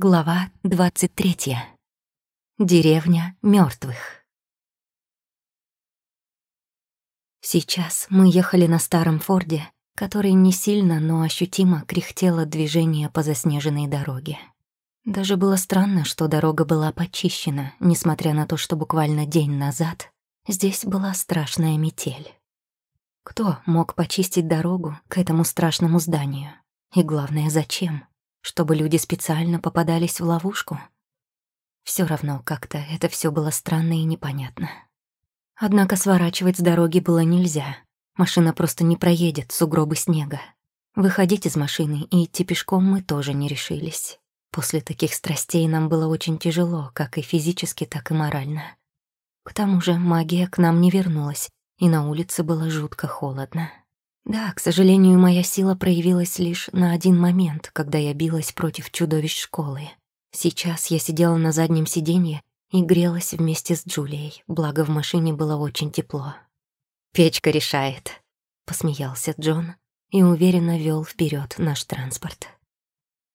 Глава 23. Деревня мертвых. Сейчас мы ехали на старом Форде, который не сильно, но ощутимо кряхтело движение по заснеженной дороге. Даже было странно, что дорога была почищена, несмотря на то, что буквально день назад здесь была страшная метель. Кто мог почистить дорогу к этому страшному зданию? И главное, зачем? Чтобы люди специально попадались в ловушку. Все равно как-то это все было странно и непонятно. Однако сворачивать с дороги было нельзя. Машина просто не проедет сугробы снега. Выходить из машины и идти пешком мы тоже не решились. После таких страстей нам было очень тяжело, как и физически, так и морально. К тому же магия к нам не вернулась, и на улице было жутко холодно. Да, к сожалению, моя сила проявилась лишь на один момент, когда я билась против чудовищ школы. Сейчас я сидела на заднем сиденье и грелась вместе с Джулией, благо в машине было очень тепло. «Печка решает», — посмеялся Джон и уверенно вел вперед наш транспорт.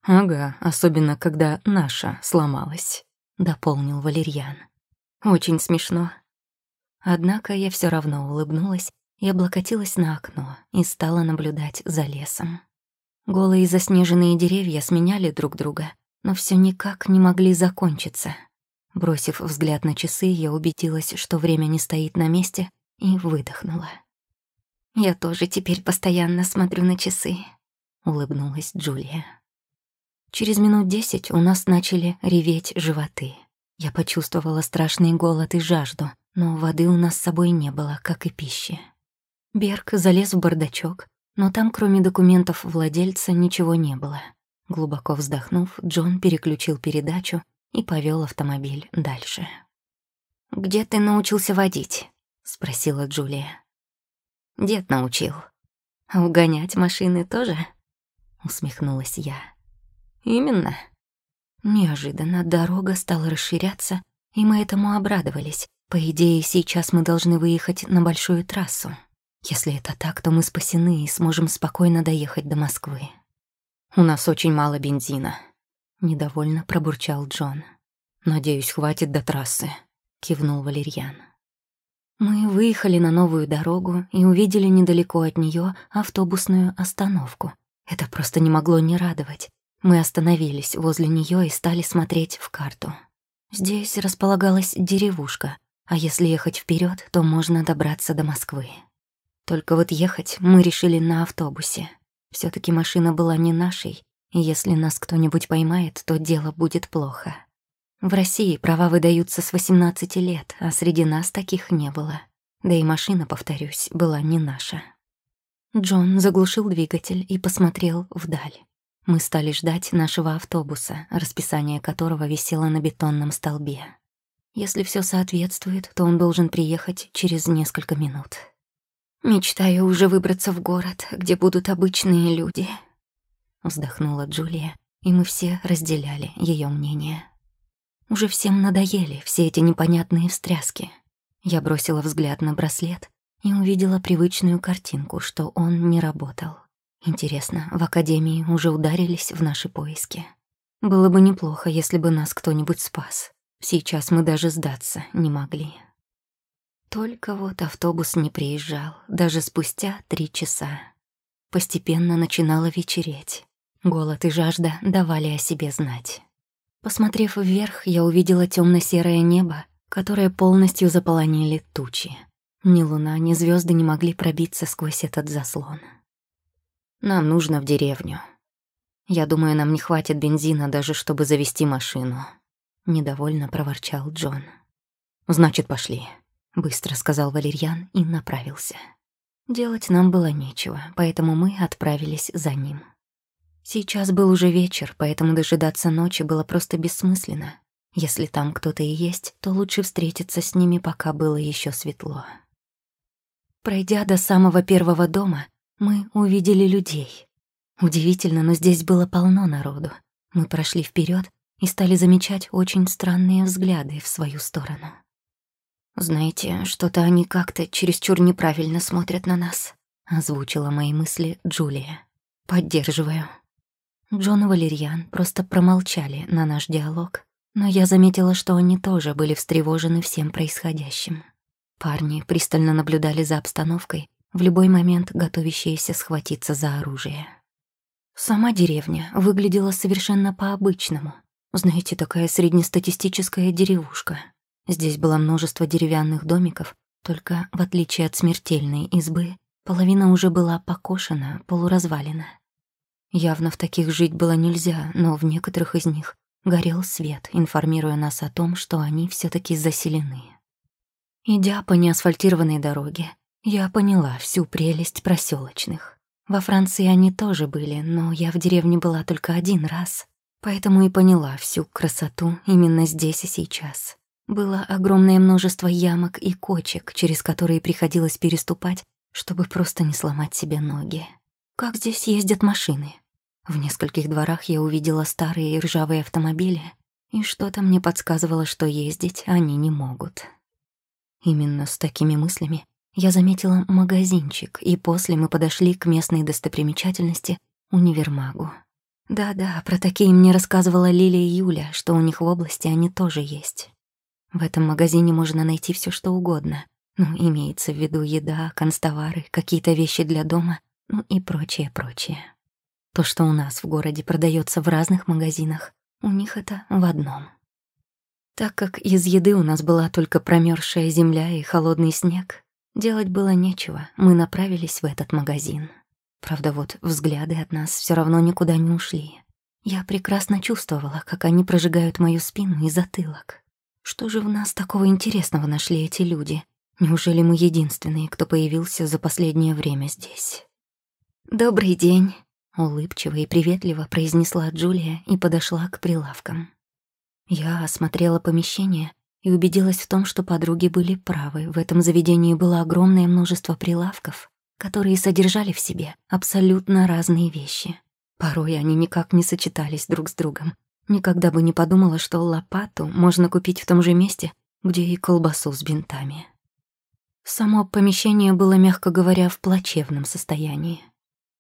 «Ага, особенно когда наша сломалась», — дополнил Валерьян. «Очень смешно». Однако я все равно улыбнулась я облокотилась на окно и стала наблюдать за лесом. Голые заснеженные деревья сменяли друг друга, но все никак не могли закончиться. Бросив взгляд на часы, я убедилась, что время не стоит на месте, и выдохнула. «Я тоже теперь постоянно смотрю на часы», — улыбнулась Джулия. Через минут десять у нас начали реветь животы. Я почувствовала страшный голод и жажду, но воды у нас с собой не было, как и пищи. Берг залез в бардачок, но там, кроме документов владельца, ничего не было. Глубоко вздохнув, Джон переключил передачу и повел автомобиль дальше. «Где ты научился водить?» — спросила Джулия. «Дед научил». «А угонять машины тоже?» — усмехнулась я. «Именно». Неожиданно дорога стала расширяться, и мы этому обрадовались. По идее, сейчас мы должны выехать на большую трассу. Если это так, то мы спасены и сможем спокойно доехать до Москвы. У нас очень мало бензина, недовольно пробурчал Джон. Надеюсь, хватит до трассы, кивнул Валерьян. Мы выехали на новую дорогу и увидели недалеко от нее автобусную остановку. Это просто не могло не радовать. Мы остановились возле нее и стали смотреть в карту. Здесь располагалась деревушка, а если ехать вперед, то можно добраться до Москвы. Только вот ехать мы решили на автобусе. все таки машина была не нашей, и если нас кто-нибудь поймает, то дело будет плохо. В России права выдаются с 18 лет, а среди нас таких не было. Да и машина, повторюсь, была не наша. Джон заглушил двигатель и посмотрел вдаль. Мы стали ждать нашего автобуса, расписание которого висело на бетонном столбе. Если все соответствует, то он должен приехать через несколько минут. Мечтаю уже выбраться в город, где будут обычные люди. Вздохнула Джулия, и мы все разделяли ее мнение. Уже всем надоели все эти непонятные встряски. Я бросила взгляд на браслет и увидела привычную картинку, что он не работал. Интересно, в академии уже ударились в наши поиски. Было бы неплохо, если бы нас кто-нибудь спас. Сейчас мы даже сдаться не могли. Только вот автобус не приезжал, даже спустя три часа. Постепенно начинало вечереть. Голод и жажда давали о себе знать. Посмотрев вверх, я увидела темно серое небо, которое полностью заполонили тучи. Ни луна, ни звезды не могли пробиться сквозь этот заслон. Нам нужно в деревню. Я думаю, нам не хватит бензина даже, чтобы завести машину. Недовольно проворчал Джон. Значит, пошли. Быстро сказал Валерьян и направился. Делать нам было нечего, поэтому мы отправились за ним. Сейчас был уже вечер, поэтому дожидаться ночи было просто бессмысленно. Если там кто-то и есть, то лучше встретиться с ними, пока было еще светло. Пройдя до самого первого дома, мы увидели людей. Удивительно, но здесь было полно народу. Мы прошли вперед и стали замечать очень странные взгляды в свою сторону. «Знаете, что-то они как-то чересчур неправильно смотрят на нас», — озвучила мои мысли Джулия. «Поддерживаю». Джон и Валерьян просто промолчали на наш диалог, но я заметила, что они тоже были встревожены всем происходящим. Парни пристально наблюдали за обстановкой, в любой момент готовящиеся схватиться за оружие. Сама деревня выглядела совершенно по-обычному. Знаете, такая среднестатистическая деревушка. Здесь было множество деревянных домиков, только, в отличие от смертельной избы, половина уже была покошена, полуразвалена. Явно в таких жить было нельзя, но в некоторых из них горел свет, информируя нас о том, что они все таки заселены. Идя по неасфальтированной дороге, я поняла всю прелесть проселочных. Во Франции они тоже были, но я в деревне была только один раз, поэтому и поняла всю красоту именно здесь и сейчас. Было огромное множество ямок и кочек, через которые приходилось переступать, чтобы просто не сломать себе ноги. Как здесь ездят машины? В нескольких дворах я увидела старые и ржавые автомобили, и что-то мне подсказывало, что ездить они не могут. Именно с такими мыслями я заметила магазинчик, и после мы подошли к местной достопримечательности — универмагу. Да-да, про такие мне рассказывала Лилия и Юля, что у них в области они тоже есть. В этом магазине можно найти все, что угодно. Ну, имеется в виду еда, констовары, какие-то вещи для дома, ну и прочее-прочее. То, что у нас в городе продается в разных магазинах, у них это в одном. Так как из еды у нас была только промерзшая земля и холодный снег, Делать было нечего, мы направились в этот магазин. Правда, вот взгляды от нас все равно никуда не ушли. Я прекрасно чувствовала, как они прожигают мою спину и затылок. Что же в нас такого интересного нашли эти люди? Неужели мы единственные, кто появился за последнее время здесь? «Добрый день», — улыбчиво и приветливо произнесла Джулия и подошла к прилавкам. Я осмотрела помещение и убедилась в том, что подруги были правы. В этом заведении было огромное множество прилавков, которые содержали в себе абсолютно разные вещи. Порой они никак не сочетались друг с другом. Никогда бы не подумала, что лопату можно купить в том же месте, где и колбасу с бинтами. Само помещение было, мягко говоря, в плачевном состоянии.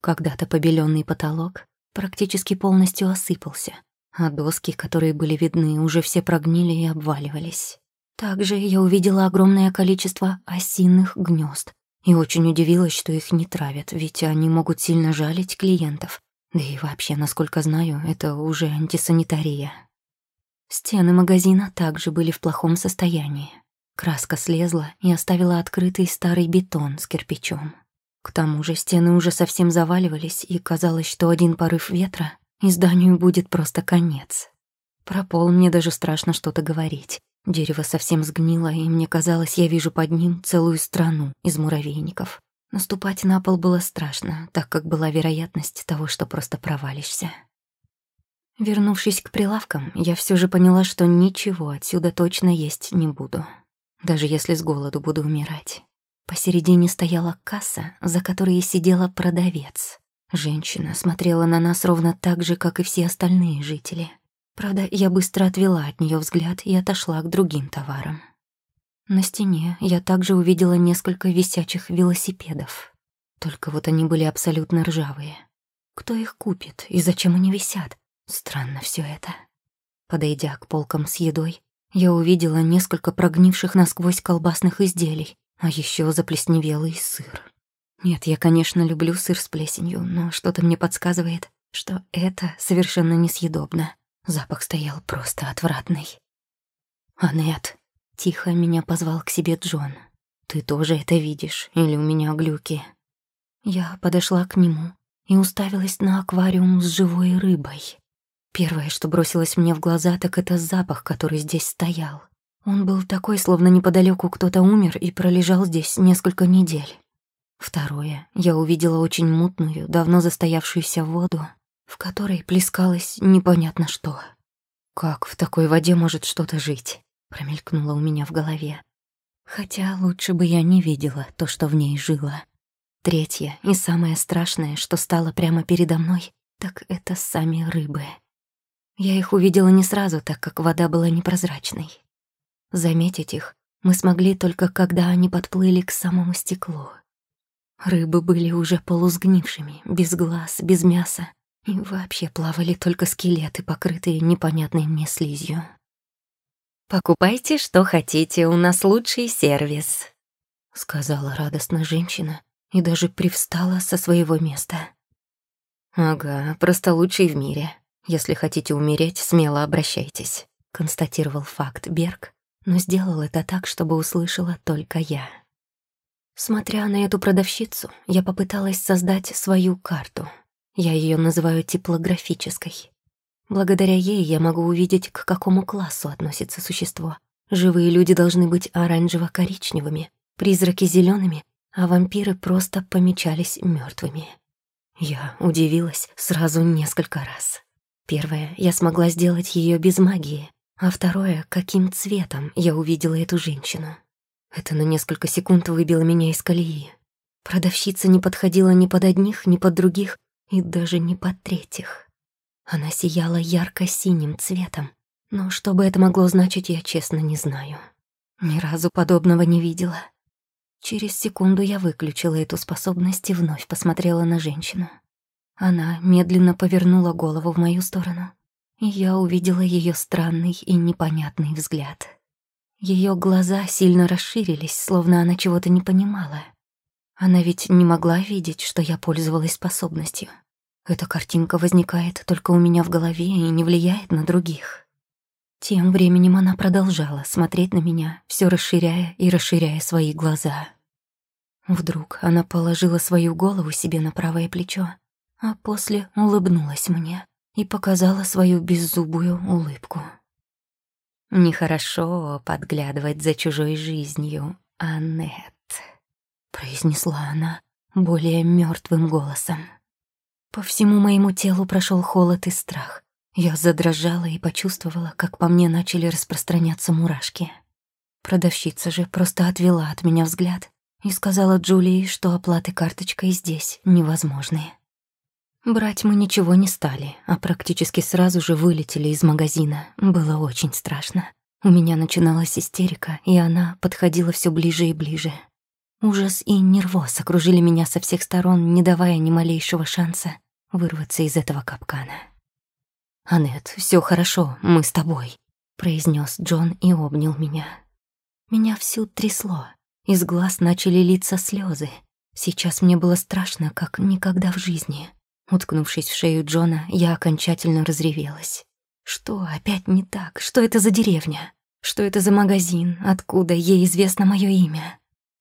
Когда-то побеленный потолок практически полностью осыпался, а доски, которые были видны, уже все прогнили и обваливались. Также я увидела огромное количество осиных гнезд и очень удивилась, что их не травят, ведь они могут сильно жалить клиентов. Да и вообще, насколько знаю, это уже антисанитария. Стены магазина также были в плохом состоянии. Краска слезла и оставила открытый старый бетон с кирпичом. К тому же стены уже совсем заваливались, и казалось, что один порыв ветра и зданию будет просто конец. Про пол мне даже страшно что-то говорить. Дерево совсем сгнило, и мне казалось, я вижу под ним целую страну из муравейников. Наступать на пол было страшно, так как была вероятность того, что просто провалишься. Вернувшись к прилавкам, я все же поняла, что ничего отсюда точно есть не буду. Даже если с голоду буду умирать. Посередине стояла касса, за которой сидела продавец. Женщина смотрела на нас ровно так же, как и все остальные жители. Правда, я быстро отвела от нее взгляд и отошла к другим товарам. На стене я также увидела несколько висячих велосипедов. Только вот они были абсолютно ржавые. Кто их купит и зачем они висят? Странно все это. Подойдя к полкам с едой, я увидела несколько прогнивших насквозь колбасных изделий, а еще заплесневелый сыр. Нет, я, конечно, люблю сыр с плесенью, но что-то мне подсказывает, что это совершенно несъедобно. Запах стоял просто отвратный. «Анет», — тихо меня позвал к себе Джон. «Ты тоже это видишь? Или у меня глюки?» Я подошла к нему и уставилась на аквариум с живой рыбой. Первое, что бросилось мне в глаза, так это запах, который здесь стоял. Он был такой, словно неподалеку кто-то умер и пролежал здесь несколько недель. Второе, я увидела очень мутную, давно застоявшуюся воду, в которой плескалось непонятно что. «Как в такой воде может что-то жить?» — промелькнуло у меня в голове. Хотя лучше бы я не видела то, что в ней жило. Третье и самое страшное, что стало прямо передо мной, так это сами рыбы. Я их увидела не сразу, так как вода была непрозрачной. Заметить их мы смогли только когда они подплыли к самому стеклу. Рыбы были уже полусгнившими, без глаз, без мяса. и вообще плавали только скелеты, покрытые непонятной мне слизью. «Покупайте, что хотите, у нас лучший сервис», — сказала радостно женщина и даже привстала со своего места. «Ага, просто лучший в мире. Если хотите умереть, смело обращайтесь», — констатировал факт Берг, но сделал это так, чтобы услышала только я. Смотря на эту продавщицу, я попыталась создать свою карту. Я ее называю теплографической. Благодаря ей я могу увидеть, к какому классу относится существо. Живые люди должны быть оранжево-коричневыми, призраки зелеными, а вампиры просто помечались мертвыми. Я удивилась сразу несколько раз. Первое, я смогла сделать ее без магии, а второе, каким цветом я увидела эту женщину. Это на несколько секунд выбило меня из колеи. Продавщица не подходила ни под одних, ни под других, и даже не под третьих. Она сияла ярко-синим цветом, но что бы это могло значить, я честно не знаю. Ни разу подобного не видела. Через секунду я выключила эту способность и вновь посмотрела на женщину. Она медленно повернула голову в мою сторону, и я увидела ее странный и непонятный взгляд. Ее глаза сильно расширились, словно она чего-то не понимала. Она ведь не могла видеть, что я пользовалась способностью. Эта картинка возникает только у меня в голове и не влияет на других. Тем временем она продолжала смотреть на меня, все расширяя и расширяя свои глаза. Вдруг она положила свою голову себе на правое плечо, а после улыбнулась мне и показала свою беззубую улыбку. «Нехорошо подглядывать за чужой жизнью, Аннет», — произнесла она более мертвым голосом. По всему моему телу прошел холод и страх. Я задрожала и почувствовала, как по мне начали распространяться мурашки. Продавщица же просто отвела от меня взгляд и сказала Джулии, что оплаты карточкой здесь невозможны. Брать мы ничего не стали, а практически сразу же вылетели из магазина. Было очень страшно. У меня начиналась истерика, и она подходила все ближе и ближе. Ужас и нервоз окружили меня со всех сторон, не давая ни малейшего шанса вырваться из этого капкана. «Аннет, все хорошо, мы с тобой», — произнес Джон и обнял меня. Меня всю трясло, из глаз начали литься слезы. Сейчас мне было страшно, как никогда в жизни. Уткнувшись в шею Джона, я окончательно разревелась. Что опять не так? Что это за деревня? Что это за магазин? Откуда ей известно мое имя?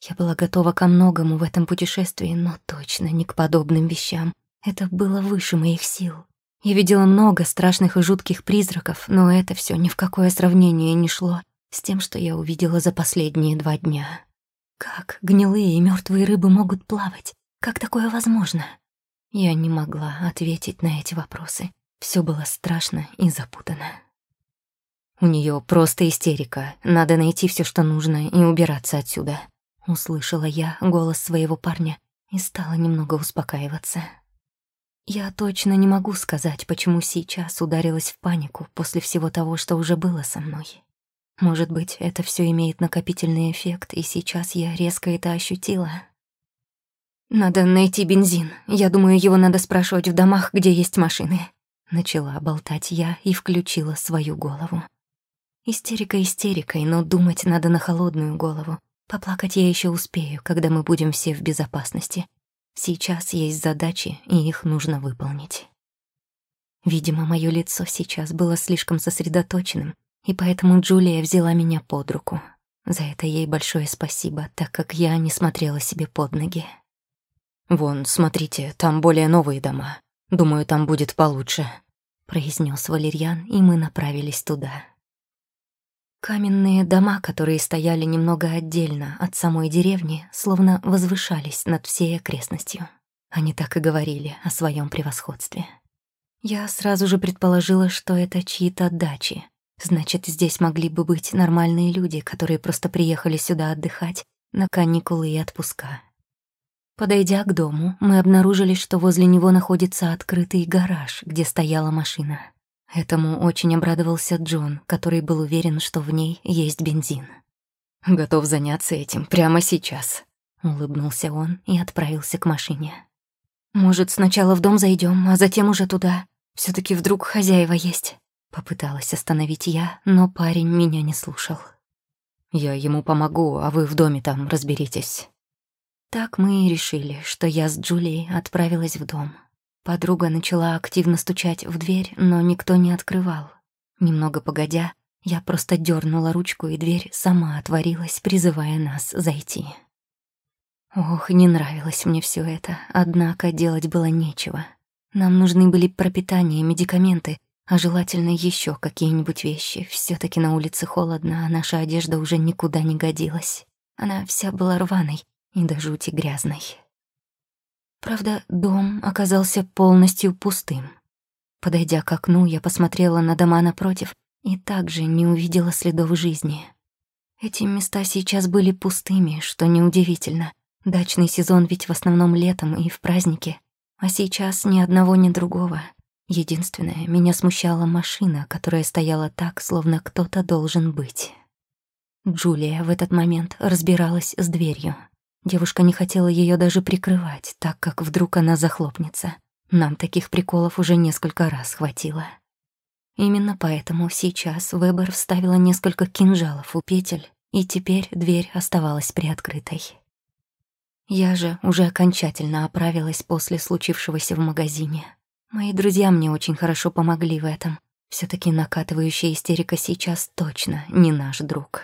Я была готова ко многому в этом путешествии, но точно не к подобным вещам. Это было выше моих сил. Я видела много страшных и жутких призраков, но это все ни в какое сравнение не шло с тем, что я увидела за последние два дня. Как гнилые и мертвые рыбы могут плавать? Как такое возможно? Я не могла ответить на эти вопросы. Все было страшно и запутано. У нее просто истерика. Надо найти все, что нужно, и убираться отсюда. Услышала я голос своего парня и стала немного успокаиваться. Я точно не могу сказать, почему сейчас ударилась в панику после всего того, что уже было со мной. Может быть, это все имеет накопительный эффект, и сейчас я резко это ощутила. «Надо найти бензин. Я думаю, его надо спрашивать в домах, где есть машины». Начала болтать я и включила свою голову. Истерика истерикой, но думать надо на холодную голову. Поплакать я еще успею, когда мы будем все в безопасности. Сейчас есть задачи, и их нужно выполнить. Видимо, мое лицо сейчас было слишком сосредоточенным, и поэтому Джулия взяла меня под руку. За это ей большое спасибо, так как я не смотрела себе под ноги. «Вон, смотрите, там более новые дома. Думаю, там будет получше», — произнес Валерьян, и мы направились туда. Каменные дома, которые стояли немного отдельно от самой деревни, словно возвышались над всей окрестностью. Они так и говорили о своем превосходстве. Я сразу же предположила, что это чьи-то дачи. Значит, здесь могли бы быть нормальные люди, которые просто приехали сюда отдыхать на каникулы и отпуска. Подойдя к дому, мы обнаружили, что возле него находится открытый гараж, где стояла машина. Этому очень обрадовался Джон, который был уверен, что в ней есть бензин. «Готов заняться этим прямо сейчас», — улыбнулся он и отправился к машине. Может, сначала в дом зайдем, а затем уже туда. все таки вдруг хозяева есть. Попыталась остановить я, но парень меня не слушал. Я ему помогу, а вы в доме там разберитесь. Так мы и решили, что я с Джулией отправилась в дом. Подруга начала активно стучать в дверь, но никто не открывал. Немного погодя, я просто дернула ручку, и дверь сама отворилась, призывая нас зайти. Ох, не нравилось мне все это, однако делать было нечего. Нам нужны были пропитание, медикаменты, а желательно еще какие-нибудь вещи. все таки на улице холодно, а наша одежда уже никуда не годилась. Она вся была рваной и до жути грязной. Правда, дом оказался полностью пустым. Подойдя к окну, я посмотрела на дома напротив и также не увидела следов жизни. Эти места сейчас были пустыми, что неудивительно. Дачный сезон ведь в основном летом и в праздники, а сейчас ни одного, ни другого — Единственное, меня смущала машина, которая стояла так, словно кто-то должен быть. Джулия в этот момент разбиралась с дверью. Девушка не хотела ее даже прикрывать, так как вдруг она захлопнется. Нам таких приколов уже несколько раз хватило. Именно поэтому сейчас Вебер вставила несколько кинжалов у петель, и теперь дверь оставалась приоткрытой. Я же уже окончательно оправилась после случившегося в магазине. Мои друзья мне очень хорошо помогли в этом. все таки накатывающая истерика сейчас точно не наш друг.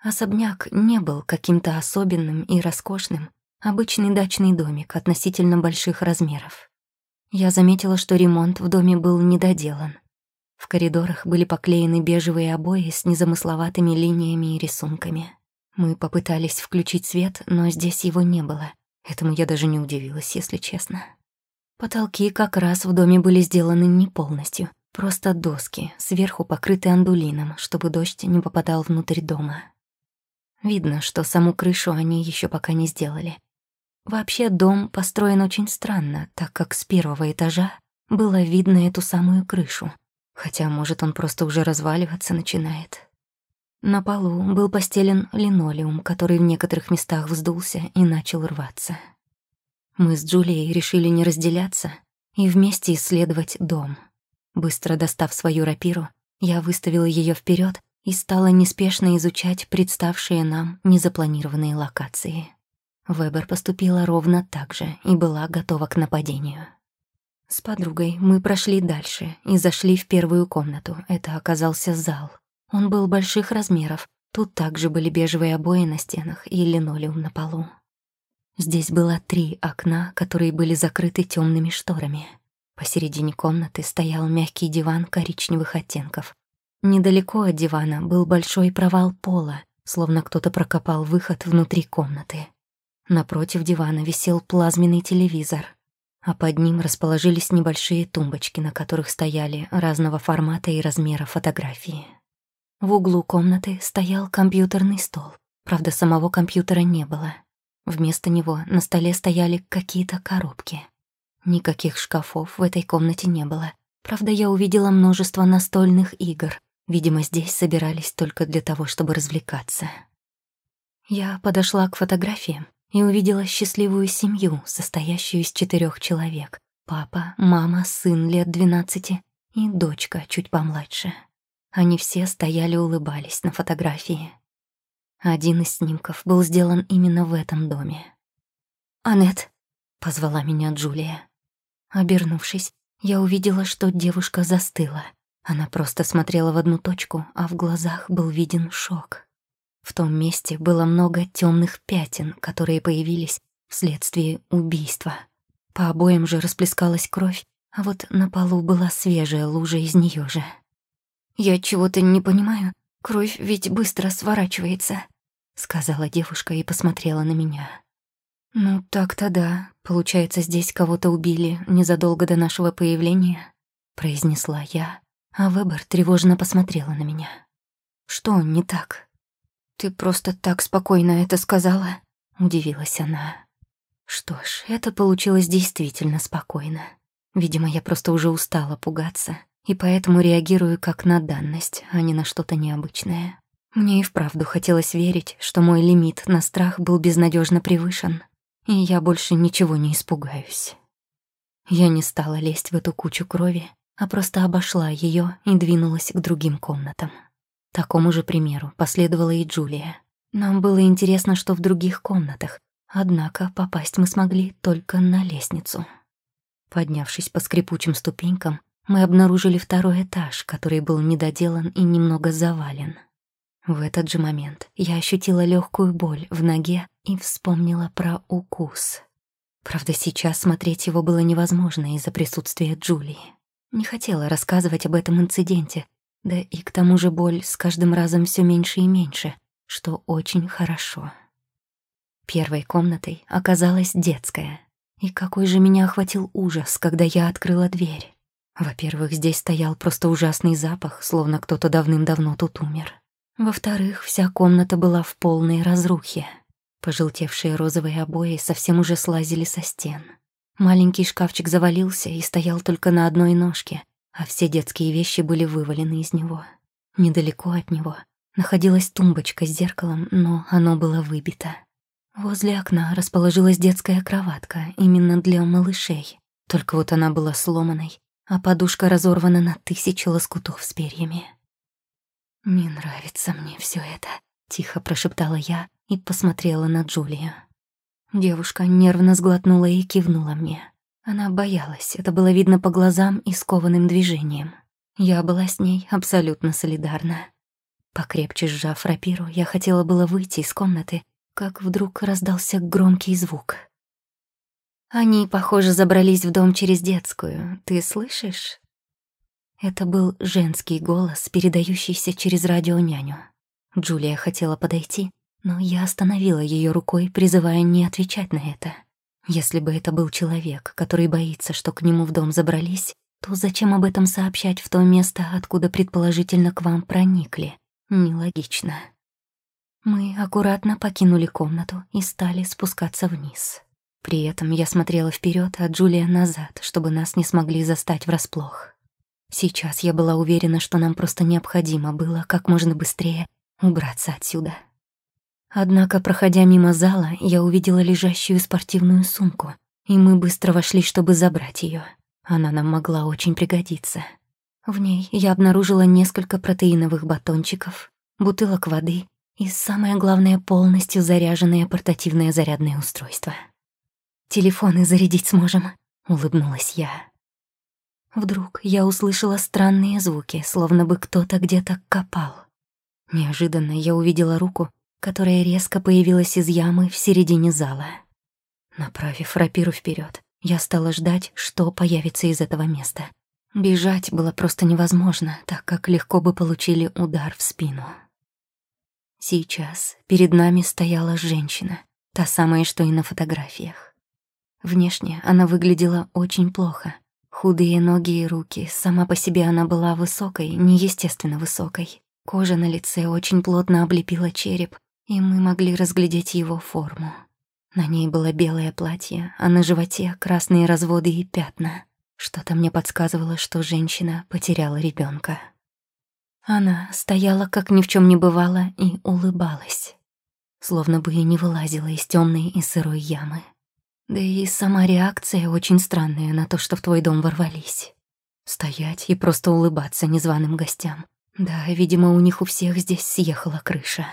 Особняк не был каким-то особенным и роскошным. Обычный дачный домик относительно больших размеров. Я заметила, что ремонт в доме был недоделан. В коридорах были поклеены бежевые обои с незамысловатыми линиями и рисунками. Мы попытались включить свет, но здесь его не было. Этому я даже не удивилась, если честно. Потолки как раз в доме были сделаны не полностью, просто доски, сверху покрыты андулином, чтобы дождь не попадал внутрь дома. Видно, что саму крышу они еще пока не сделали. Вообще дом построен очень странно, так как с первого этажа было видно эту самую крышу, хотя, может, он просто уже разваливаться начинает. На полу был постелен линолеум, который в некоторых местах вздулся и начал рваться. Мы с Джулией решили не разделяться и вместе исследовать дом. Быстро достав свою рапиру, я выставила ее вперед и стала неспешно изучать представшие нам незапланированные локации. Вебер поступила ровно так же и была готова к нападению. С подругой мы прошли дальше и зашли в первую комнату. Это оказался зал. Он был больших размеров. Тут также были бежевые обои на стенах и линолеум на полу. Здесь было три окна, которые были закрыты темными шторами. Посередине комнаты стоял мягкий диван коричневых оттенков. Недалеко от дивана был большой провал пола, словно кто-то прокопал выход внутри комнаты. Напротив дивана висел плазменный телевизор, а под ним расположились небольшие тумбочки, на которых стояли разного формата и размера фотографии. В углу комнаты стоял компьютерный стол, правда, самого компьютера не было — Вместо него на столе стояли какие-то коробки. Никаких шкафов в этой комнате не было. Правда, я увидела множество настольных игр. Видимо, здесь собирались только для того, чтобы развлекаться. Я подошла к фотографиям и увидела счастливую семью, состоящую из четырех человек. Папа, мама, сын лет двенадцати и дочка чуть помладше. Они все стояли улыбались на фотографии. Один из снимков был сделан именно в этом доме. «Аннет», — позвала меня Джулия. Обернувшись, я увидела, что девушка застыла. Она просто смотрела в одну точку, а в глазах был виден шок. В том месте было много темных пятен, которые появились вследствие убийства. По обоим же расплескалась кровь, а вот на полу была свежая лужа из нее же. «Я чего-то не понимаю. Кровь ведь быстро сворачивается», — сказала девушка и посмотрела на меня. «Ну, так-то да. Получается, здесь кого-то убили незадолго до нашего появления», — произнесла я, а Вебер тревожно посмотрела на меня. «Что не так?» «Ты просто так спокойно это сказала?» — удивилась она. Что ж, это получилось действительно спокойно. Видимо, я просто уже устала пугаться и поэтому реагирую как на данность, а не на что-то необычное. Мне и вправду хотелось верить, что мой лимит на страх был безнадежно превышен. и я больше ничего не испугаюсь. Я не стала лезть в эту кучу крови, а просто обошла ее и двинулась к другим комнатам. Такому же примеру последовала и Джулия. Нам было интересно, что в других комнатах, однако попасть мы смогли только на лестницу. Поднявшись по скрипучим ступенькам, мы обнаружили второй этаж, который был недоделан и немного завален. В этот же момент я ощутила легкую боль в ноге и вспомнила про укус. Правда, сейчас смотреть его было невозможно из-за присутствия Джулии. Не хотела рассказывать об этом инциденте, да и к тому же боль с каждым разом все меньше и меньше, что очень хорошо. Первой комнатой оказалась детская. И какой же меня охватил ужас, когда я открыла дверь. Во-первых, здесь стоял просто ужасный запах, словно кто-то давным-давно тут умер. Во-вторых, вся комната была в полной разрухе. Пожелтевшие розовые обои совсем уже слазили со стен. Маленький шкафчик завалился и стоял только на одной ножке, а все детские вещи были вывалены из него. Недалеко от него находилась тумбочка с зеркалом, но оно было выбито. Возле окна расположилась детская кроватка, именно для малышей. Только вот она была сломанной, а подушка разорвана на тысячи лоскутов с перьями. «Не нравится мне все это», — тихо прошептала я и посмотрела на Джулию. Девушка нервно сглотнула и кивнула мне. Она боялась, это было видно по глазам и скованным движениям. Я была с ней абсолютно солидарна. Покрепче сжав рапиру, я хотела было выйти из комнаты, как вдруг раздался громкий звук. «Они, похоже, забрались в дом через детскую. Ты слышишь?» Это был женский голос, передающийся через радионяню. Джулия хотела подойти, но я остановила ее рукой, призывая не отвечать на это. Если бы это был человек, который боится, что к нему в дом забрались, то зачем об этом сообщать в то место, откуда предположительно к вам проникли? Нелогично. Мы аккуратно покинули комнату и стали спускаться вниз. При этом я смотрела вперед, а Джулия назад, чтобы нас не смогли застать врасплох. Сейчас я была уверена, что нам просто необходимо было как можно быстрее убраться отсюда. Однако, проходя мимо зала, я увидела лежащую спортивную сумку, и мы быстро вошли, чтобы забрать ее. Она нам могла очень пригодиться. В ней я обнаружила несколько протеиновых батончиков, бутылок воды и, самое главное, полностью заряженное портативное зарядное устройство. «Телефоны зарядить сможем», — улыбнулась я. Вдруг я услышала странные звуки, словно бы кто-то где-то копал. Неожиданно я увидела руку, которая резко появилась из ямы в середине зала. Направив рапиру вперед, я стала ждать, что появится из этого места. Бежать было просто невозможно, так как легко бы получили удар в спину. Сейчас перед нами стояла женщина, та самая, что и на фотографиях. Внешне она выглядела очень плохо. Худые ноги и руки, сама по себе она была высокой, неестественно высокой. Кожа на лице очень плотно облепила череп, и мы могли разглядеть его форму. На ней было белое платье, а на животе красные разводы и пятна. Что-то мне подсказывало, что женщина потеряла ребенка. Она стояла, как ни в чем не бывало, и улыбалась, словно бы и не вылазила из темной и сырой ямы. Да и сама реакция очень странная на то, что в твой дом ворвались. Стоять и просто улыбаться незваным гостям. Да, видимо, у них у всех здесь съехала крыша.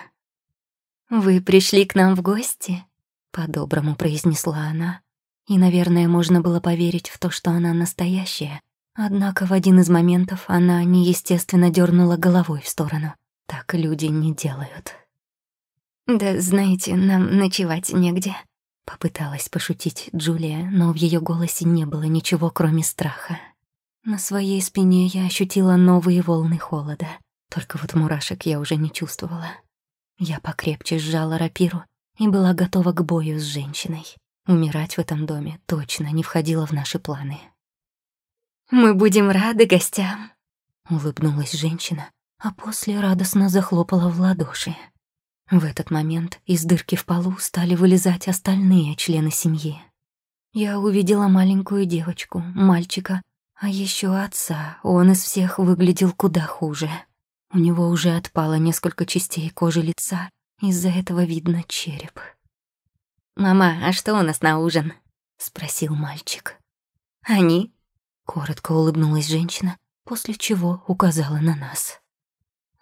«Вы пришли к нам в гости?» — по-доброму произнесла она. И, наверное, можно было поверить в то, что она настоящая. Однако в один из моментов она неестественно дернула головой в сторону. Так люди не делают. «Да знаете, нам ночевать негде», — попыталась пошутить Джулия, но в ее голосе не было ничего, кроме страха. На своей спине я ощутила новые волны холода, только вот мурашек я уже не чувствовала. Я покрепче сжала рапиру и была готова к бою с женщиной. Умирать в этом доме точно не входило в наши планы. «Мы будем рады гостям», — улыбнулась женщина, а после радостно захлопала в ладоши. В этот момент из дырки в полу стали вылезать остальные члены семьи. Я увидела маленькую девочку, мальчика, а еще отца. Он из всех выглядел куда хуже. У него уже отпало несколько частей кожи лица, из-за этого видно череп. «Мама, а что у нас на ужин?» — спросил мальчик. «Они?» — коротко улыбнулась женщина, после чего указала на нас.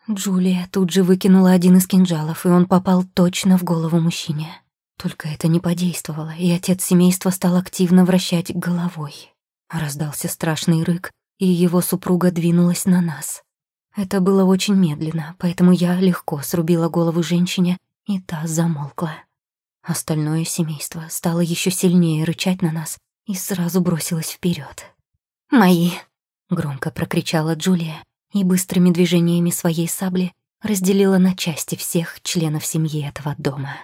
Джулия тут же выкинула один из кинжалов, и он попал точно в голову мужчине. Только это не подействовало, и отец семейства стал активно вращать головой. Раздался страшный рык, и его супруга двинулась на нас. Это было очень медленно, поэтому я легко срубила голову женщине, и та замолкла. Остальное семейство стало еще сильнее рычать на нас и сразу бросилось вперед. «Мои!» — громко прокричала Джулия и быстрыми движениями своей сабли разделила на части всех членов семьи этого дома.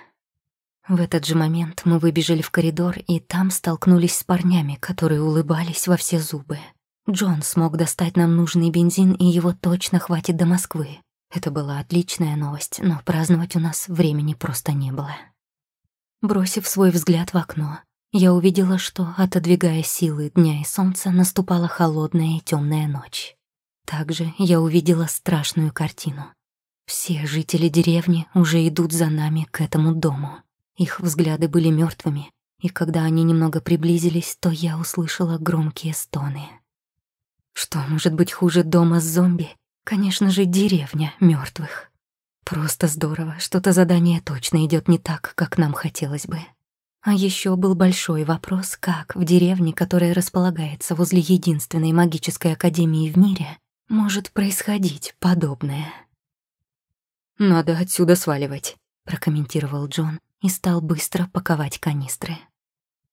В этот же момент мы выбежали в коридор и там столкнулись с парнями, которые улыбались во все зубы. Джон смог достать нам нужный бензин, и его точно хватит до Москвы. Это была отличная новость, но праздновать у нас времени просто не было. Бросив свой взгляд в окно, я увидела, что, отодвигая силы дня и солнца, наступала холодная и темная ночь. Также я увидела страшную картину. Все жители деревни уже идут за нами к этому дому. Их взгляды были мертвыми, и когда они немного приблизились, то я услышала громкие стоны. Что может быть хуже дома с зомби? Конечно же, деревня мертвых. Просто здорово, что-то задание точно идет не так, как нам хотелось бы. А еще был большой вопрос, как в деревне, которая располагается возле единственной магической академии в мире, может происходить подобное. «Надо отсюда сваливать», — прокомментировал Джон и стал быстро паковать канистры.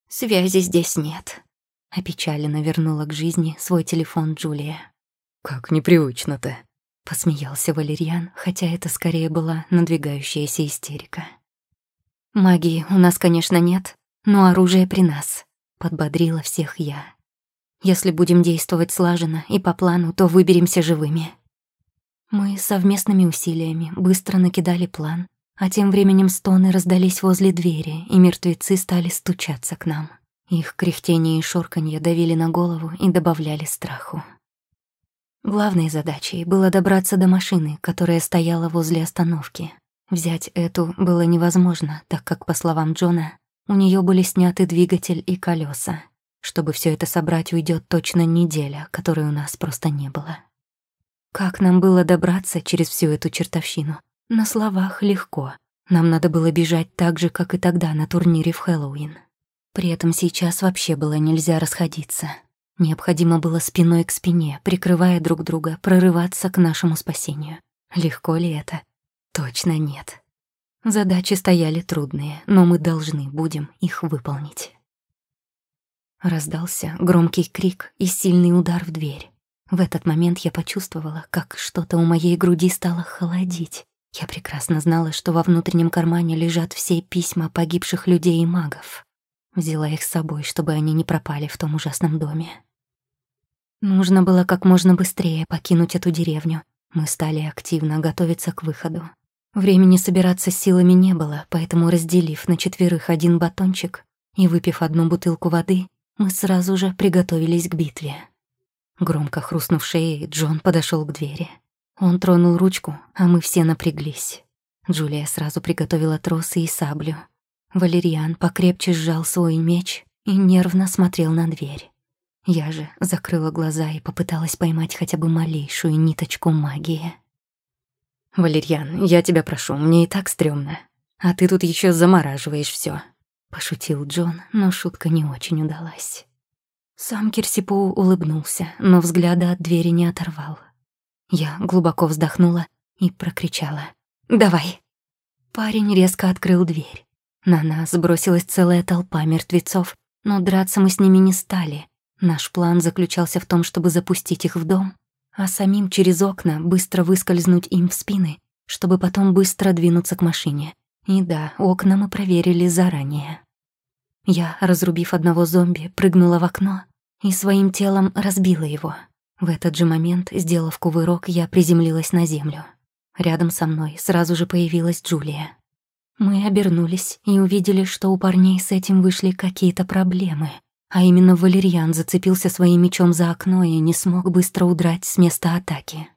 «Связи здесь нет», — опечаленно вернула к жизни свой телефон Джулия. «Как непривычно-то», — посмеялся Валерьян, хотя это скорее была надвигающаяся истерика. «Магии у нас, конечно, нет, но оружие при нас», — подбодрила всех я. Если будем действовать слаженно и по плану, то выберемся живыми. Мы совместными усилиями быстро накидали план, а тем временем стоны раздались возле двери, и мертвецы стали стучаться к нам. Их кряхтение и шорканье давили на голову и добавляли страху. Главной задачей было добраться до машины, которая стояла возле остановки. Взять эту было невозможно, так как, по словам Джона, у нее были сняты двигатель и колеса, чтобы все это собрать, уйдет точно неделя, которой у нас просто не было. Как нам было добраться через всю эту чертовщину? На словах легко. Нам надо было бежать так же, как и тогда на турнире в Хэллоуин. При этом сейчас вообще было нельзя расходиться. Необходимо было спиной к спине, прикрывая друг друга, прорываться к нашему спасению. Легко ли это? Точно нет. Задачи стояли трудные, но мы должны будем их выполнить. Раздался громкий крик и сильный удар в дверь. В этот момент я почувствовала, как что-то у моей груди стало холодить. Я прекрасно знала, что во внутреннем кармане лежат все письма погибших людей и магов. Взяла их с собой, чтобы они не пропали в том ужасном доме. Нужно было как можно быстрее покинуть эту деревню. Мы стали активно готовиться к выходу. Времени собираться силами не было, поэтому, разделив на четверых один батончик и выпив одну бутылку воды, мы сразу же приготовились к битве. Громко хрустнув шеей, Джон подошел к двери. Он тронул ручку, а мы все напряглись. Джулия сразу приготовила тросы и саблю. Валериан покрепче сжал свой меч и нервно смотрел на дверь. Я же закрыла глаза и попыталась поймать хотя бы малейшую ниточку магии. «Валерьян, я тебя прошу, мне и так стрёмно. А ты тут еще замораживаешь все. Пошутил Джон, но шутка не очень удалась. Сам Кирсипоу улыбнулся, но взгляда от двери не оторвал. Я глубоко вздохнула и прокричала. «Давай!» Парень резко открыл дверь. На нас бросилась целая толпа мертвецов, но драться мы с ними не стали. Наш план заключался в том, чтобы запустить их в дом, а самим через окна быстро выскользнуть им в спины, чтобы потом быстро двинуться к машине. И да, окна мы проверили заранее. Я, разрубив одного зомби, прыгнула в окно и своим телом разбила его. В этот же момент, сделав кувырок, я приземлилась на землю. Рядом со мной сразу же появилась Джулия. Мы обернулись и увидели, что у парней с этим вышли какие-то проблемы. А именно Валерьян зацепился своим мечом за окно и не смог быстро удрать с места атаки.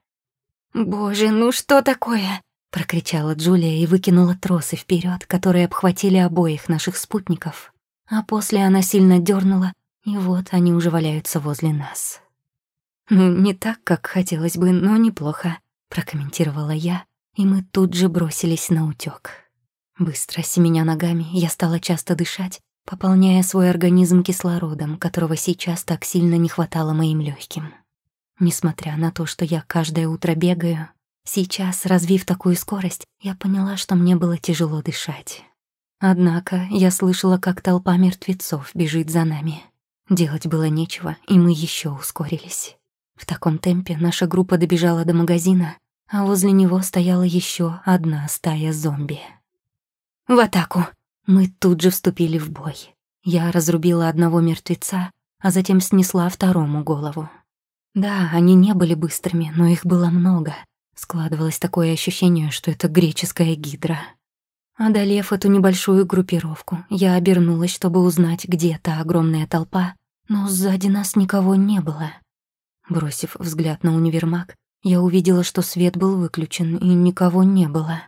«Боже, ну что такое?» прокричала Джулия и выкинула тросы вперед, которые обхватили обоих наших спутников. А после она сильно дернула, и вот они уже валяются возле нас. «Ну, не так, как хотелось бы, но неплохо», — прокомментировала я, и мы тут же бросились на утёк. Быстро семеня ногами, я стала часто дышать, пополняя свой организм кислородом, которого сейчас так сильно не хватало моим легким. Несмотря на то, что я каждое утро бегаю, сейчас, развив такую скорость, я поняла, что мне было тяжело дышать. Однако я слышала, как толпа мертвецов бежит за нами. Делать было нечего, и мы еще ускорились. В таком темпе наша группа добежала до магазина, а возле него стояла еще одна стая зомби. «В атаку!» Мы тут же вступили в бой. Я разрубила одного мертвеца, а затем снесла второму голову. Да, они не были быстрыми, но их было много. Складывалось такое ощущение, что это греческая гидра. Одолев эту небольшую группировку, я обернулась, чтобы узнать, где та огромная толпа, но сзади нас никого не было. Бросив взгляд на универмаг, я увидела, что свет был выключен и никого не было.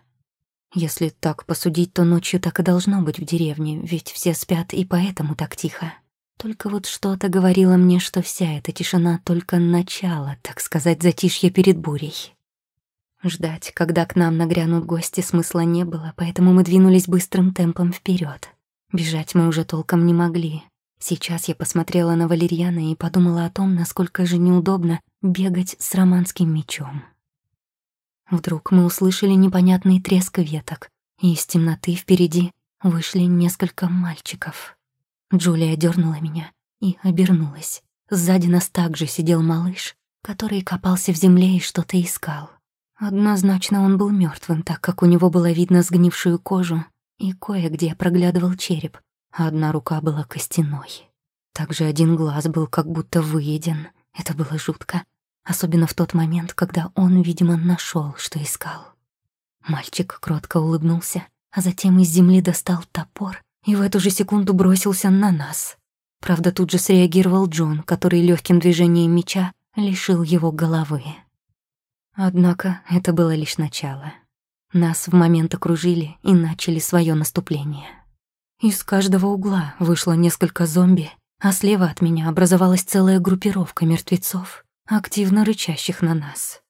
Если так посудить, то ночью так и должно быть в деревне, ведь все спят и поэтому так тихо. Только вот что-то говорило мне, что вся эта тишина только начало, так сказать, затишье перед бурей. Ждать, когда к нам нагрянут гости, смысла не было, поэтому мы двинулись быстрым темпом вперед. Бежать мы уже толком не могли. Сейчас я посмотрела на Валерьяна и подумала о том, насколько же неудобно бегать с романским мечом. Вдруг мы услышали непонятный треск веток, и из темноты впереди вышли несколько мальчиков. Джулия дернула меня и обернулась. Сзади нас также сидел малыш, который копался в земле и что-то искал. Однозначно он был мертвым, так как у него было видно сгнившую кожу и кое-где проглядывал череп, а одна рука была костяной. Также один глаз был как будто выеден. Это было жутко, особенно в тот момент, когда он, видимо, нашел, что искал. Мальчик кротко улыбнулся, а затем из земли достал топор и в эту же секунду бросился на нас. Правда, тут же среагировал Джон, который легким движением меча лишил его головы. Однако это было лишь начало. Нас в момент окружили и начали свое наступление. Из каждого угла вышло несколько зомби, а слева от меня образовалась целая группировка мертвецов, активно рычащих на нас.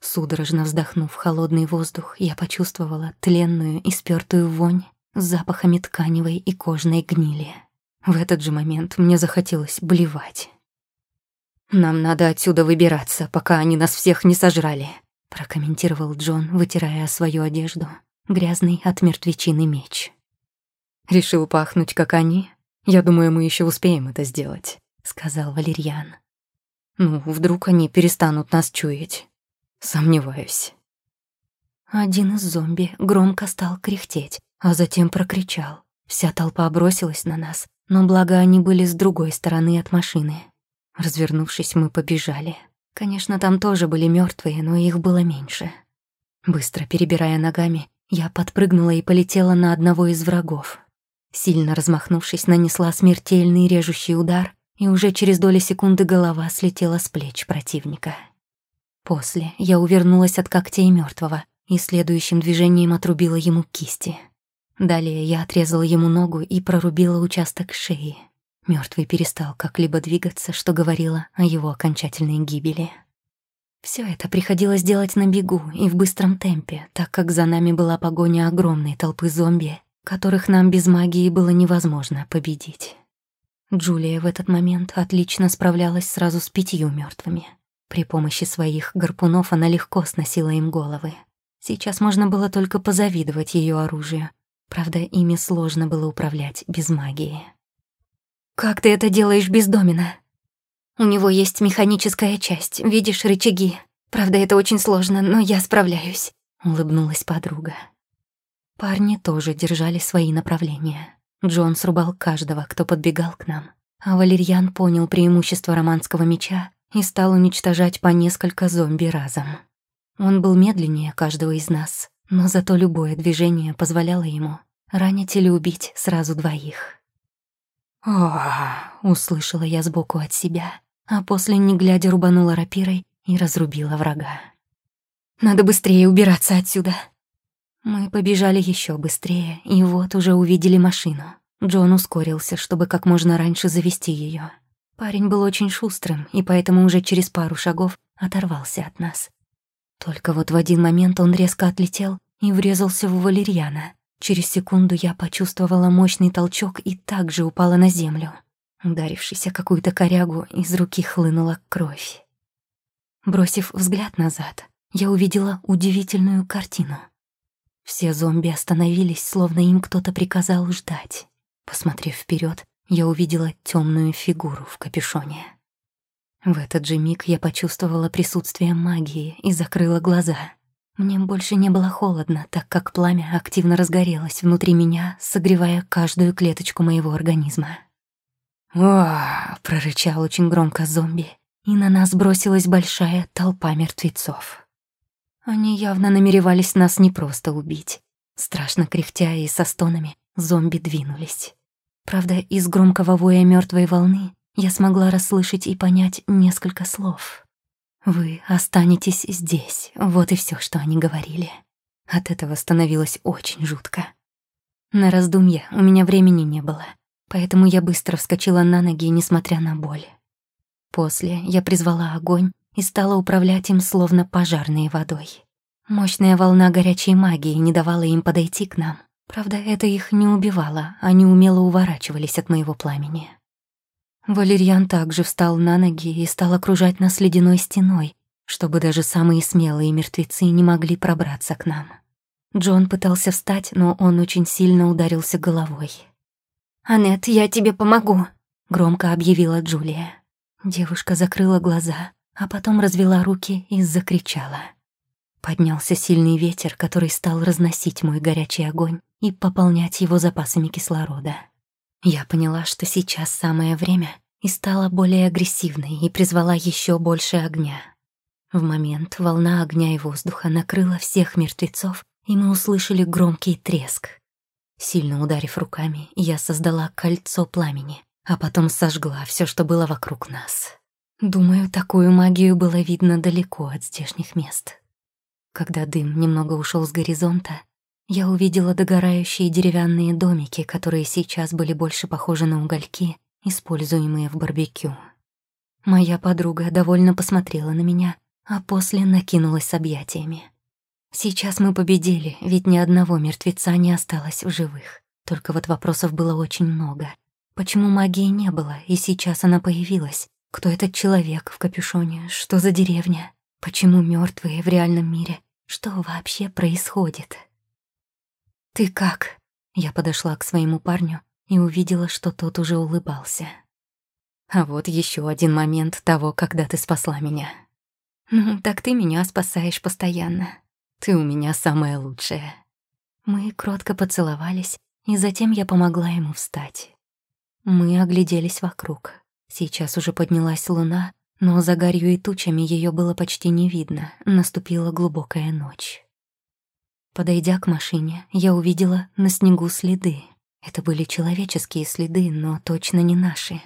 Судорожно вздохнув холодный воздух, я почувствовала тленную и спёртую вонь с запахами тканевой и кожной гнили. В этот же момент мне захотелось блевать. «Нам надо отсюда выбираться, пока они нас всех не сожрали», прокомментировал Джон, вытирая свою одежду, грязный от мертвечины меч. «Решил пахнуть, как они? Я думаю, мы еще успеем это сделать», — сказал Валерьян. «Ну, вдруг они перестанут нас чуять?» «Сомневаюсь». Один из зомби громко стал кряхтеть, а затем прокричал. Вся толпа бросилась на нас, но благо они были с другой стороны от машины. Развернувшись, мы побежали. Конечно, там тоже были мертвые, но их было меньше. Быстро перебирая ногами, я подпрыгнула и полетела на одного из врагов. Сильно размахнувшись, нанесла смертельный режущий удар, и уже через доли секунды голова слетела с плеч противника. После я увернулась от когтей мертвого и следующим движением отрубила ему кисти. Далее я отрезала ему ногу и прорубила участок шеи. Мертвый перестал как-либо двигаться, что говорило о его окончательной гибели. Все это приходилось делать на бегу и в быстром темпе, так как за нами была погоня огромной толпы зомби, которых нам без магии было невозможно победить. Джулия в этот момент отлично справлялась сразу с пятью мертвыми. При помощи своих гарпунов она легко сносила им головы. Сейчас можно было только позавидовать ее оружию, Правда, ими сложно было управлять без магии. «Как ты это делаешь без домина?» «У него есть механическая часть, видишь рычаги. Правда, это очень сложно, но я справляюсь», — улыбнулась подруга. Парни тоже держали свои направления. Джон срубал каждого, кто подбегал к нам, а Валерьян понял преимущество романского меча и стал уничтожать по несколько зомби разом. Он был медленнее каждого из нас, но зато любое движение позволяло ему ранить или убить сразу двоих. «О!» — услышала я сбоку от себя, а после, не глядя, рубанула рапирой и разрубила врага. «Надо быстрее убираться отсюда!» Мы побежали еще быстрее, и вот уже увидели машину. Джон ускорился, чтобы как можно раньше завести ее. Парень был очень шустрым, и поэтому уже через пару шагов оторвался от нас. Только вот в один момент он резко отлетел и врезался в валерьяна. Через секунду я почувствовала мощный толчок и также упала на землю. Ударившись о какую-то корягу, из руки хлынула кровь. Бросив взгляд назад, я увидела удивительную картину. Все зомби остановились, словно им кто-то приказал ждать. Посмотрев вперед, я увидела темную фигуру в капюшоне. В этот же миг я почувствовала присутствие магии и закрыла глаза. Мне больше не было холодно, так как пламя активно разгорелось внутри меня, согревая каждую клеточку моего организма. «О!» — прорычал очень громко зомби, и на нас бросилась большая толпа мертвецов. Они явно намеревались нас не просто убить. Страшно кряхтя и со стонами, зомби двинулись. Правда, из громкого воя мертвой волны я смогла расслышать и понять несколько слов. «Вы останетесь здесь», вот и все, что они говорили. От этого становилось очень жутко. На раздумье у меня времени не было, поэтому я быстро вскочила на ноги, несмотря на боль. После я призвала огонь и стала управлять им словно пожарной водой. Мощная волна горячей магии не давала им подойти к нам. Правда, это их не убивало, они умело уворачивались от моего пламени. Валерьян также встал на ноги и стал окружать нас ледяной стеной, чтобы даже самые смелые мертвецы не могли пробраться к нам. Джон пытался встать, но он очень сильно ударился головой. «Аннет, я тебе помогу», — громко объявила Джулия. Девушка закрыла глаза, а потом развела руки и закричала. Поднялся сильный ветер, который стал разносить мой горячий огонь и пополнять его запасами кислорода. Я поняла, что сейчас самое время, и стала более агрессивной и призвала еще больше огня. В момент волна огня и воздуха накрыла всех мертвецов, и мы услышали громкий треск. Сильно ударив руками, я создала кольцо пламени, а потом сожгла все, что было вокруг нас. Думаю, такую магию было видно далеко от здешних мест. Когда дым немного ушел с горизонта, я увидела догорающие деревянные домики, которые сейчас были больше похожи на угольки, используемые в барбекю. Моя подруга довольно посмотрела на меня, а после накинулась с объятиями. Сейчас мы победили, ведь ни одного мертвеца не осталось в живых. Только вот вопросов было очень много. Почему магии не было, и сейчас она появилась? Кто этот человек в капюшоне? Что за деревня? Почему мертвые в реальном мире? Что вообще происходит? «Ты как?» Я подошла к своему парню и увидела, что тот уже улыбался. А вот еще один момент того, когда ты спасла меня. Ну, так ты меня спасаешь постоянно. Ты у меня самая лучшая. Мы кротко поцеловались, и затем я помогла ему встать. Мы огляделись вокруг. Сейчас уже поднялась луна, но за гарью и тучами ее было почти не видно. Наступила глубокая ночь. Подойдя к машине, я увидела на снегу следы. Это были человеческие следы, но точно не наши.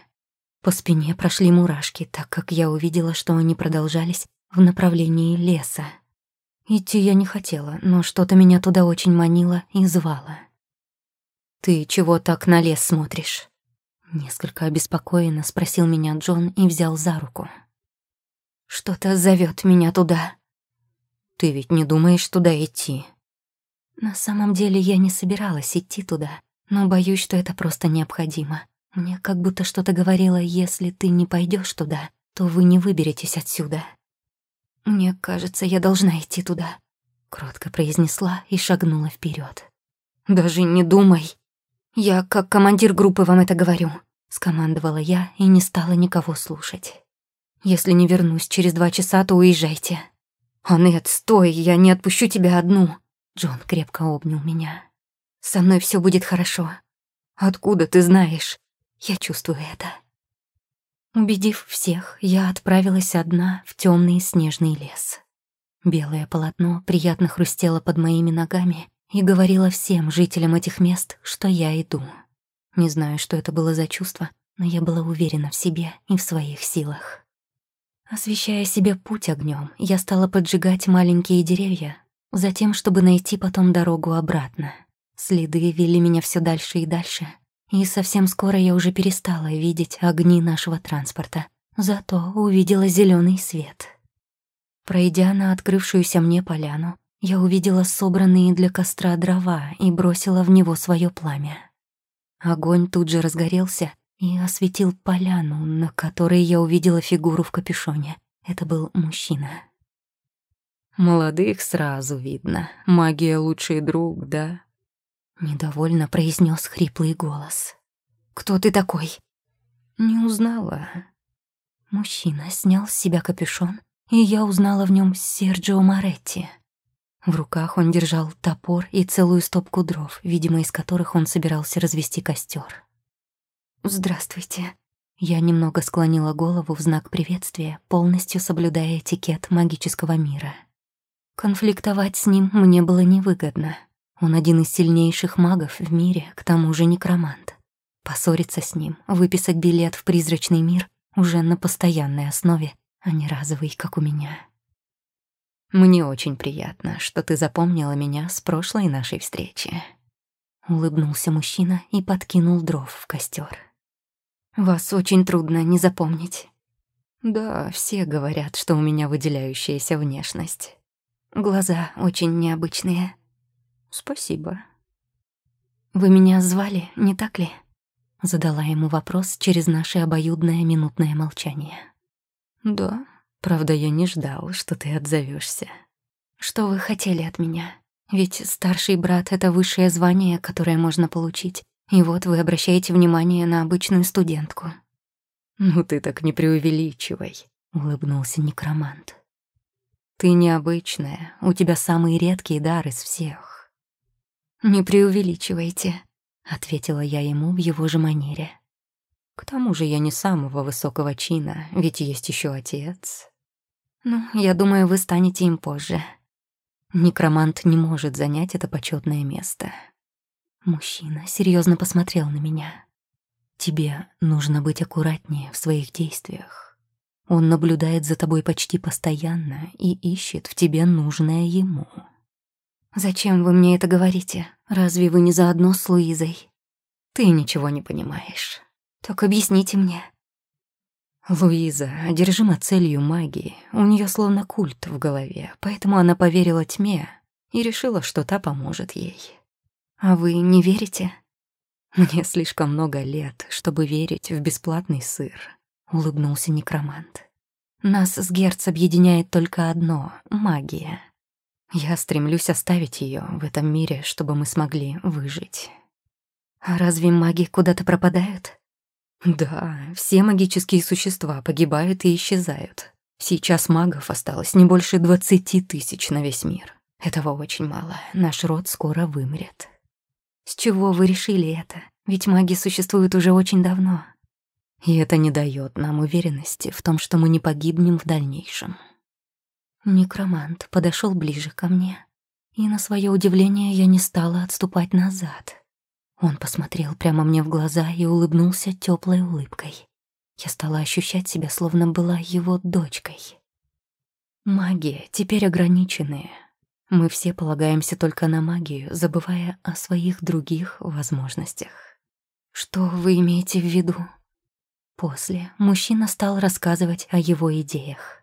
По спине прошли мурашки, так как я увидела, что они продолжались в направлении леса. Идти я не хотела, но что-то меня туда очень манило и звало. «Ты чего так на лес смотришь?» Несколько обеспокоенно спросил меня Джон и взял за руку. «Что-то зовет меня туда». «Ты ведь не думаешь туда идти?» На самом деле я не собиралась идти туда, но боюсь, что это просто необходимо. Мне как будто что-то говорило, если ты не пойдешь туда, то вы не выберетесь отсюда. Мне кажется, я должна идти туда, кротко произнесла и шагнула вперед. Даже не думай. Я как командир группы вам это говорю, скомандовала я и не стала никого слушать. Если не вернусь через два часа, то уезжайте. Анет, стой, я не отпущу тебя одну. Джон крепко обнял меня. «Со мной все будет хорошо. Откуда ты знаешь? Я чувствую это». Убедив всех, я отправилась одна в темный снежный лес. Белое полотно приятно хрустело под моими ногами и говорило всем жителям этих мест, что я иду. Не знаю, что это было за чувство, но я была уверена в себе и в своих силах. Освещая себе путь огнем, я стала поджигать маленькие деревья, Затем, чтобы найти потом дорогу обратно. Следы вели меня все дальше и дальше, и совсем скоро я уже перестала видеть огни нашего транспорта, зато увидела зеленый свет. Пройдя на открывшуюся мне поляну, я увидела собранные для костра дрова и бросила в него свое пламя. Огонь тут же разгорелся и осветил поляну, на которой я увидела фигуру в капюшоне. Это был мужчина. «Молодых сразу видно. Магия — лучший друг, да?» Недовольно произнес хриплый голос. «Кто ты такой?» «Не узнала». Мужчина снял с себя капюшон, и я узнала в нем Серджио Моретти. В руках он держал топор и целую стопку дров, видимо, из которых он собирался развести костер. «Здравствуйте». Я немного склонила голову в знак приветствия, полностью соблюдая этикет магического мира. Конфликтовать с ним мне было невыгодно. Он один из сильнейших магов в мире, к тому же некромант. Поссориться с ним, выписать билет в призрачный мир уже на постоянной основе, а не разовый, как у меня. Мне очень приятно, что ты запомнила меня с прошлой нашей встречи. Улыбнулся мужчина и подкинул дров в костер. Вас очень трудно не запомнить. Да, все говорят, что у меня выделяющаяся внешность. Глаза очень необычные. Спасибо. Вы меня звали, не так ли? Задала ему вопрос через наше обоюдное минутное молчание. Да, Правда, я не ждал, что ты отзовешься. Что вы хотели от меня? Ведь старший брат — это высшее звание, которое можно получить. И вот вы обращаете внимание на обычную студентку. «Ну ты так не преувеличивай», — улыбнулся некромант. «Ты необычная, у тебя самый редкий дар из всех». «Не преувеличивайте», — ответила я ему в его же манере. «К тому же я не самого высокого чина, ведь есть еще отец». Ну, я думаю, вы станете им позже. Некромант не может занять это почетное место. Мужчина серьезно посмотрел на меня. Тебе нужно быть аккуратнее в своих действиях. Он наблюдает за тобой почти постоянно и ищет в тебе нужное ему. Зачем вы мне это говорите? Разве вы не заодно с Луизой? Ты ничего не понимаешь. Так объясните мне. Луиза одержима целью магии, у нее словно культ в голове, поэтому она поверила тьме и решила, что та поможет ей. А вы не верите? Мне слишком много лет, чтобы верить в бесплатный сыр, улыбнулся некромант. Нас с Герц объединяет только одно — магия. Я стремлюсь оставить ее в этом мире, чтобы мы смогли выжить. А разве маги куда-то пропадают? Да, все магические существа погибают и исчезают. Сейчас магов осталось не больше двадцати тысяч на весь мир. Этого очень мало. Наш род скоро вымрет. С чего вы решили это? Ведь маги существуют уже очень давно. И это не дает нам уверенности в том, что мы не погибнем в дальнейшем. Некромант подошел ближе ко мне, и на свое удивление я не стала отступать назад. Он посмотрел прямо мне в глаза и улыбнулся теплой улыбкой. Я стала ощущать себя, словно была его дочкой. Магия теперь ограниченная. Мы все полагаемся только на магию, забывая о своих других возможностях. Что вы имеете в виду? После мужчина стал рассказывать о его идеях.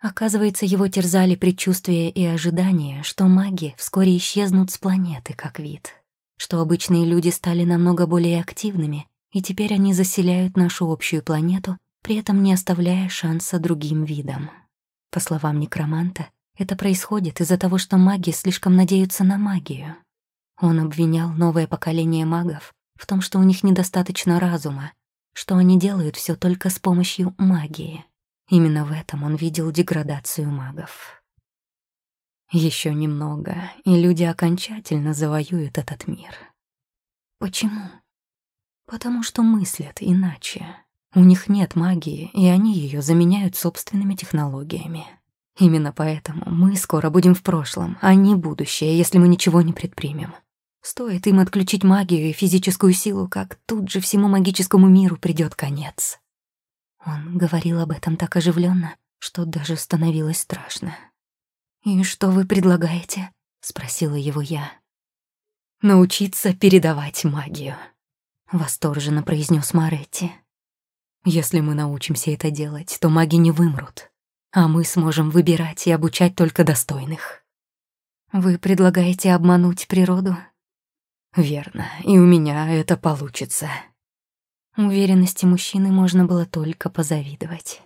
Оказывается, его терзали предчувствия и ожидания, что маги вскоре исчезнут с планеты как вид что обычные люди стали намного более активными, и теперь они заселяют нашу общую планету, при этом не оставляя шанса другим видам. По словам некроманта, это происходит из-за того, что маги слишком надеются на магию. Он обвинял новое поколение магов в том, что у них недостаточно разума, что они делают все только с помощью магии. Именно в этом он видел деградацию магов. Еще немного, и люди окончательно завоюют этот мир. Почему? Потому что мыслят иначе. У них нет магии, и они ее заменяют собственными технологиями. Именно поэтому мы скоро будем в прошлом, а не будущее, если мы ничего не предпримем. Стоит им отключить магию и физическую силу, как тут же всему магическому миру придет конец. Он говорил об этом так оживленно, что даже становилось страшно. «И что вы предлагаете? спросила его я. «Научиться передавать магию», — восторженно произнес Маретти. «Если мы научимся это делать, то маги не вымрут, а мы сможем выбирать и обучать только достойных». «Вы предлагаете обмануть природу?» «Верно, и у меня это получится». Уверенности мужчины можно было только позавидовать.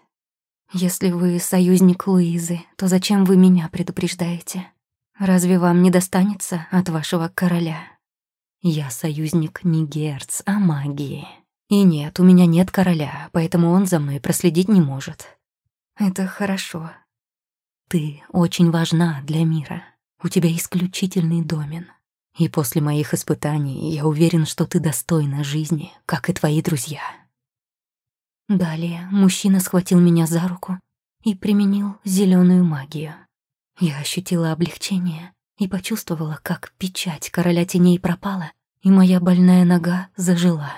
«Если вы союзник Луизы, то зачем вы меня предупреждаете? Разве вам не достанется от вашего короля?» «Я союзник не Герц, а магии. И нет, у меня нет короля, поэтому он за мной проследить не может». «Это хорошо. Ты очень важна для мира. У тебя исключительный домен. И после моих испытаний я уверен, что ты достойна жизни, как и твои друзья». Далее мужчина схватил меня за руку и применил зеленую магию. Я ощутила облегчение и почувствовала, как печать короля теней пропала, и моя больная нога зажила.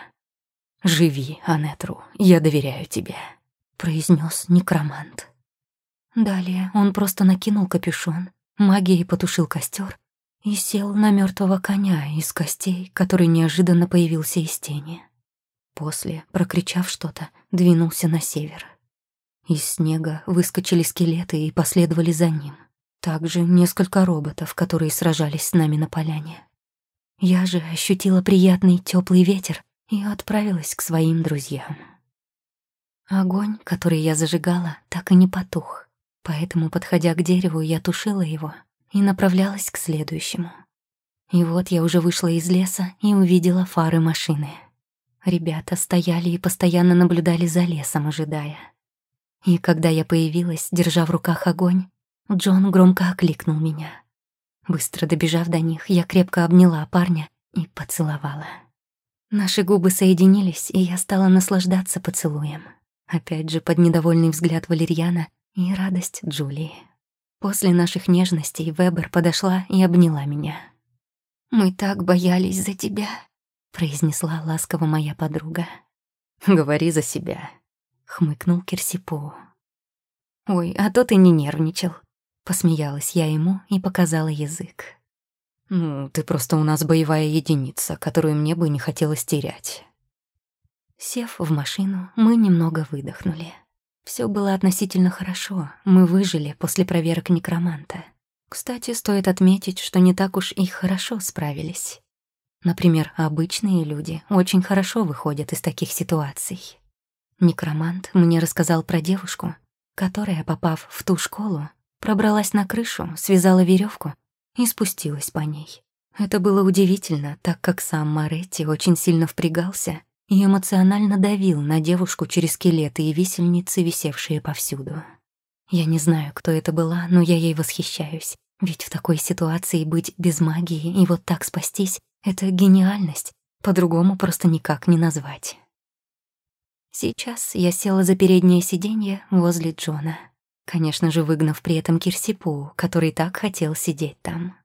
«Живи, Анетру, я доверяю тебе», — произнес некромант. Далее он просто накинул капюшон, магией потушил костер и сел на мертвого коня из костей, который неожиданно появился из тени. После, прокричав что-то, двинулся на север. Из снега выскочили скелеты и последовали за ним. Также несколько роботов, которые сражались с нами на поляне. Я же ощутила приятный теплый ветер и отправилась к своим друзьям. Огонь, который я зажигала, так и не потух, поэтому, подходя к дереву, я тушила его и направлялась к следующему. И вот я уже вышла из леса и увидела фары машины. Ребята стояли и постоянно наблюдали за лесом, ожидая. И когда я появилась, держа в руках огонь, Джон громко окликнул меня. Быстро добежав до них, я крепко обняла парня и поцеловала. Наши губы соединились, и я стала наслаждаться поцелуем. Опять же под недовольный взгляд Валерьяна и радость Джулии. После наших нежностей Вебер подошла и обняла меня. «Мы так боялись за тебя», произнесла ласково моя подруга. «Говори за себя», — хмыкнул Кирсипо. «Ой, а то ты не нервничал», — посмеялась я ему и показала язык. «Ну, ты просто у нас боевая единица, которую мне бы не хотелось терять». Сев в машину, мы немного выдохнули. Все было относительно хорошо, мы выжили после проверок некроманта. Кстати, стоит отметить, что не так уж и хорошо справились. Например, обычные люди очень хорошо выходят из таких ситуаций. Некромант мне рассказал про девушку, которая, попав в ту школу, пробралась на крышу, связала веревку и спустилась по ней. Это было удивительно, так как сам Моретти очень сильно впрягался и эмоционально давил на девушку через скелеты и висельницы, висевшие повсюду. Я не знаю, кто это была, но я ей восхищаюсь. Ведь в такой ситуации быть без магии и вот так спастись это гениальность, по-другому просто никак не назвать. Сейчас я села за переднее сиденье возле Джона, конечно же, выгнав при этом Кирсипу, который так хотел сидеть там.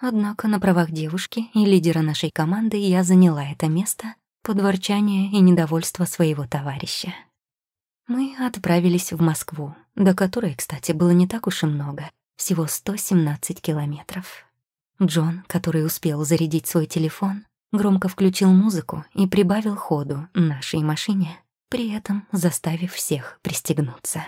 Однако на правах девушки и лидера нашей команды я заняла это место под ворчание и недовольство своего товарища. Мы отправились в Москву, до которой, кстати, было не так уж и много, всего 117 километров. Джон, который успел зарядить свой телефон, громко включил музыку и прибавил ходу нашей машине, при этом заставив всех пристегнуться.